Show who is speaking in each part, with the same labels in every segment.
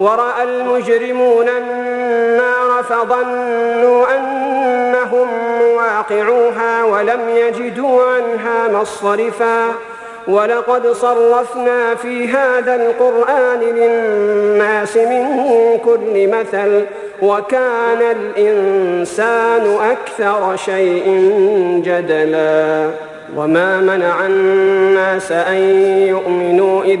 Speaker 1: ورأى المجرمون النار فظنوا أنهم واقعوها ولم يجدوا عنها مصرفا. ولقد صرفنا في هذا القرآن للناس من كل مثل وكان الإنسان أكثر شيء جدلا. وما منع الناس أن يؤمنوا إذ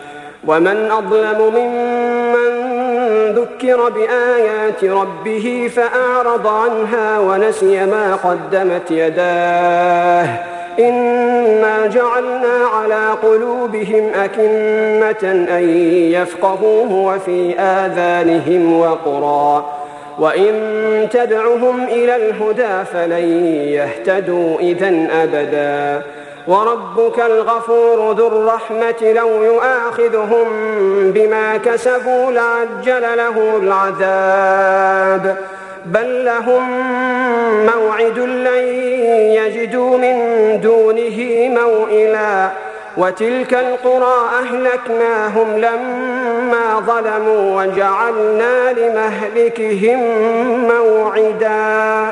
Speaker 1: ومن أظلم ممن ذكر بآيات ربه فأعرض عنها ونسي ما قدمت يداه. إنا جعلنا على قلوبهم أكنة أن يفقهوه وفي آذانهم وقرا. وإن تدعهم إلى الهدى فلن يهتدوا إذا أبدا. وربك الغفور ذو الرحمة لو يؤاخذهم بما كسبوا لعجل له العذاب. بل لهم موعد لن يجدوا من دونه موئلا. وتلك القرى أهلكناهم لما ظلموا وجعلنا لمهلكهم موعدا.